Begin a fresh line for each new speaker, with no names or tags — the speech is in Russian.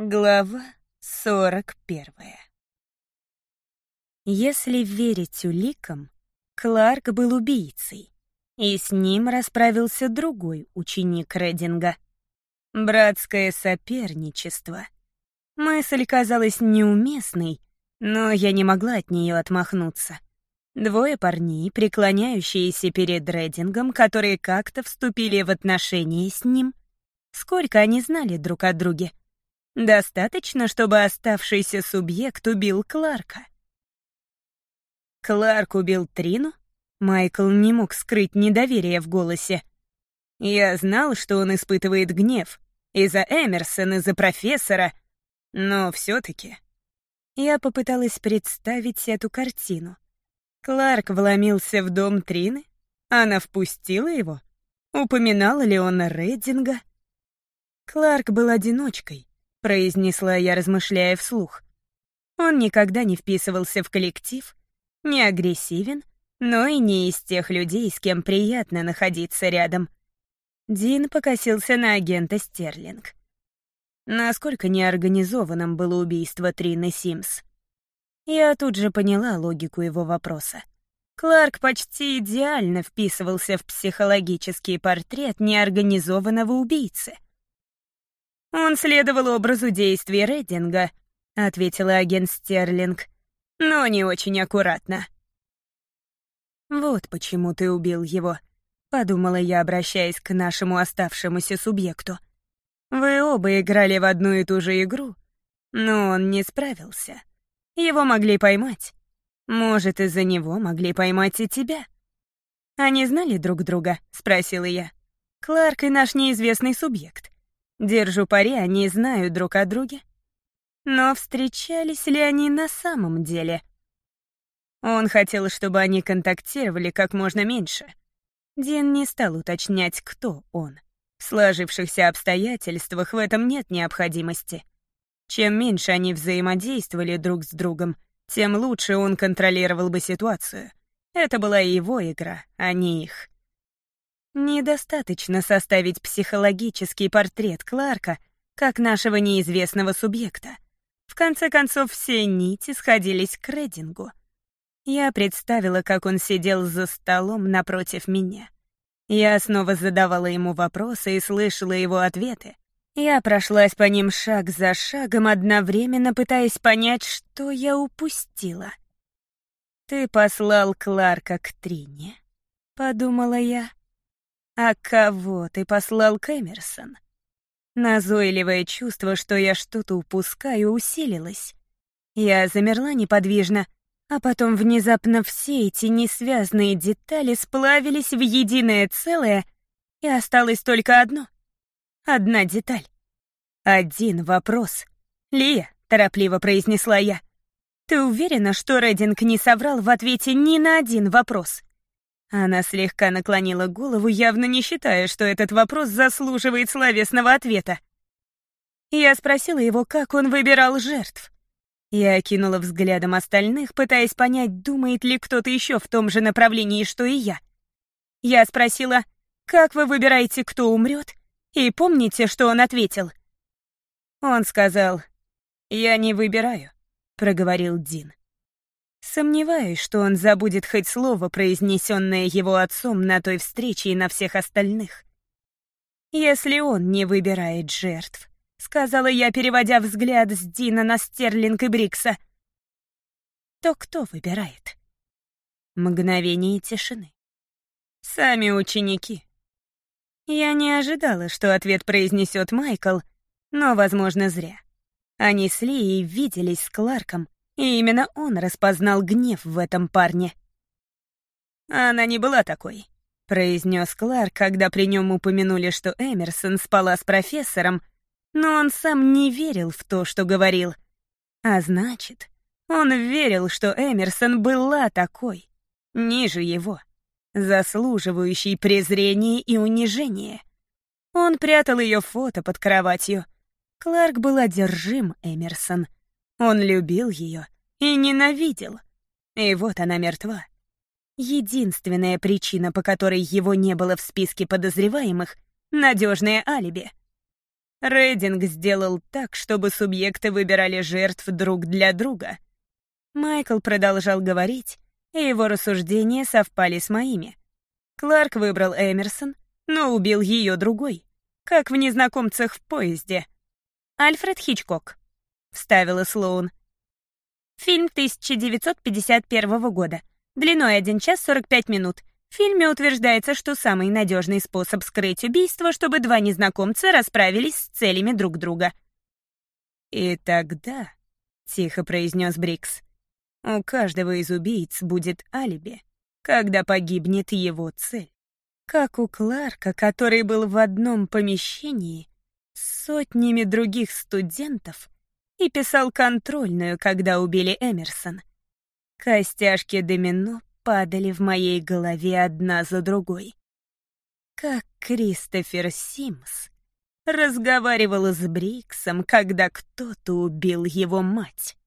Глава 41 Если верить уликам, Кларк был убийцей, и с ним расправился другой ученик Рединга. Братское соперничество. Мысль казалась неуместной, но я не могла от нее отмахнуться. Двое парней, преклоняющиеся перед Редингом, которые как-то вступили в отношения с ним. Сколько они знали друг о друге — Достаточно, чтобы оставшийся субъект убил Кларка. Кларк убил Трину? Майкл не мог скрыть недоверие в голосе. Я знал, что он испытывает гнев. Из-за Эмерсона, из-за профессора. Но все-таки... Я попыталась представить эту картину. Кларк вломился в дом Трины? Она впустила его? Упоминала ли он Реддинга? Кларк был одиночкой. — произнесла я, размышляя вслух. Он никогда не вписывался в коллектив, не агрессивен, но и не из тех людей, с кем приятно находиться рядом. Дин покосился на агента Стерлинг. Насколько неорганизованным было убийство Трины Симс? Я тут же поняла логику его вопроса. Кларк почти идеально вписывался в психологический портрет неорганизованного убийцы — «Он следовал образу действий Реддинга», — ответила агент Стерлинг. «Но не очень аккуратно». «Вот почему ты убил его», — подумала я, обращаясь к нашему оставшемуся субъекту. «Вы оба играли в одну и ту же игру, но он не справился. Его могли поймать. Может, из-за него могли поймать и тебя». «Они знали друг друга?» — спросила я. «Кларк и наш неизвестный субъект. Держу пари, они знают друг о друге. Но встречались ли они на самом деле? Он хотел, чтобы они контактировали как можно меньше. Дин не стал уточнять, кто он. В сложившихся обстоятельствах в этом нет необходимости. Чем меньше они взаимодействовали друг с другом, тем лучше он контролировал бы ситуацию. Это была его игра, а не их. Недостаточно составить психологический портрет Кларка как нашего неизвестного субъекта. В конце концов, все нити сходились к Редингу. Я представила, как он сидел за столом напротив меня. Я снова задавала ему вопросы и слышала его ответы. Я прошлась по ним шаг за шагом, одновременно пытаясь понять, что я упустила. «Ты послал Кларка к Трине», — подумала я. «А кого ты послал Кэмерсон?» Назойливое чувство, что я что-то упускаю, усилилось. Я замерла неподвижно, а потом внезапно все эти несвязные детали сплавились в единое целое, и осталось только одно. Одна деталь. Один вопрос. «Лия», — торопливо произнесла я, — «ты уверена, что Рединг не соврал в ответе ни на один вопрос?» Она слегка наклонила голову, явно не считая, что этот вопрос заслуживает словесного ответа. Я спросила его, как он выбирал жертв. Я окинула взглядом остальных, пытаясь понять, думает ли кто-то еще в том же направлении, что и я. Я спросила, как вы выбираете, кто умрет, и помните, что он ответил? Он сказал, «Я не выбираю», — проговорил Дин. Сомневаюсь, что он забудет хоть слово, произнесенное его отцом на той встрече и на всех остальных. «Если он не выбирает жертв», — сказала я, переводя взгляд с Дина на Стерлинг и Брикса, то кто выбирает? Мгновение тишины. Сами ученики. Я не ожидала, что ответ произнесет Майкл, но, возможно, зря. Они с Лией виделись с Кларком, и именно он распознал гнев в этом парне. «Она не была такой», — произнес Кларк, когда при нем упомянули, что Эмерсон спала с профессором, но он сам не верил в то, что говорил. А значит, он верил, что Эмерсон была такой, ниже его, заслуживающей презрения и унижения. Он прятал ее фото под кроватью. Кларк был одержим Эмерсон — он любил ее и ненавидел. И вот она мертва. Единственная причина, по которой его не было в списке подозреваемых — надежное алиби. Рейдинг сделал так, чтобы субъекты выбирали жертв друг для друга. Майкл продолжал говорить, и его рассуждения совпали с моими. Кларк выбрал Эмерсон, но убил ее другой, как в «Незнакомцах в поезде». «Альфред Хичкок», — вставила Слоун. Фильм 1951 года. Длиной 1 час 45 минут. В фильме утверждается, что самый надежный способ скрыть убийство, чтобы два незнакомца расправились с целями друг друга. «И тогда», — тихо произнес Брикс, — «у каждого из убийц будет алиби, когда погибнет его цель. Как у Кларка, который был в одном помещении с сотнями других студентов и писал контрольную, когда убили Эмерсон. Костяшки домино падали в моей голове одна за другой. Как Кристофер Симс разговаривал с Бриксом, когда кто-то убил его мать.